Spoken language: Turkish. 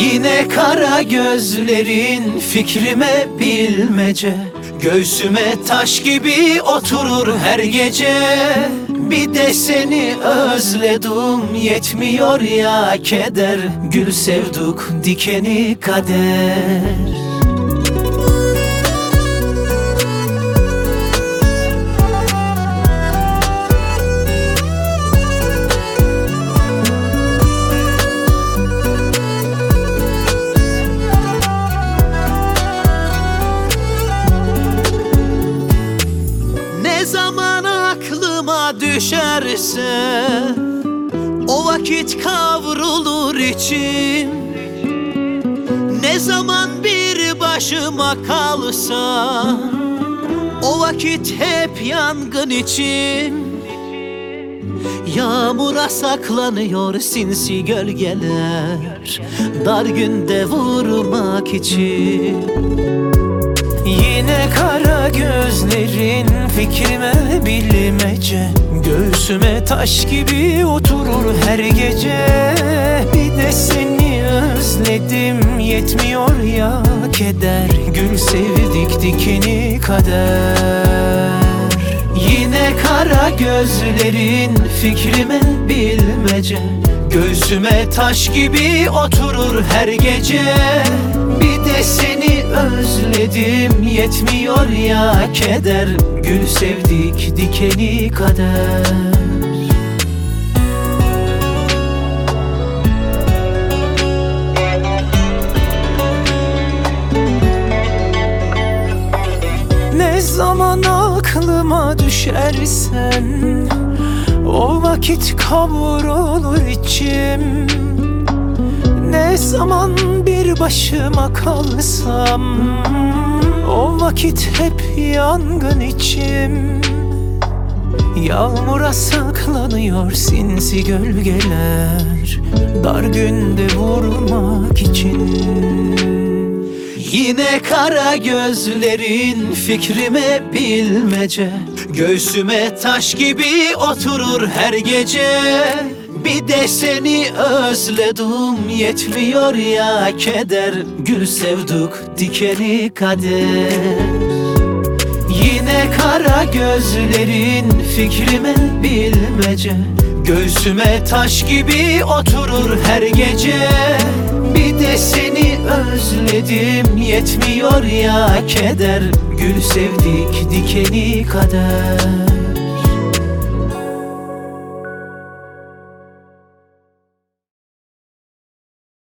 Yine kara gözlerin fikrime bilmece. Göğsüme taş gibi oturur her gece. Bir de seni özledim yetmiyor ya keder. Gül sevduk dikeni kader düşerse O vakit kavrulur içim. Ne zaman bir başıma kalsa O vakit hep yangın içim. Yağmura saklanıyor sinsi gölgeler Dar günde vurmak için. Yine kara gözlerin fikrime bilmece Göğsüme taş gibi oturur her gece. Bir de seni özledim yetmiyor ya keder. Gül sevdik dikeni kader. Yine kara gözlerin fikrime bilmece. Göğsüme taş gibi oturur her gece. Bir de seni özledim yetmiyor ya keder. Gül sevdik dikeni kader. Ne zaman aklıma düşersen O vakit kavrulur içim Ne zaman bir başıma kalsam O vakit hep yangın içim. Yağmura saklanıyor sinsi gölgeler Dar günde vurmak için. Yine kara gözlerin fikrime bilmece Göğsüme taş gibi oturur her gece Bir de seni özledim yetmiyor ya keder. Gül sevduk dikeni kader. Yine kara gözlerin fikrime bilmece. Göğsüme taş gibi oturur her gece. Bir de seni özledim yetmiyor ya keder. Gül sevdik dikeni kader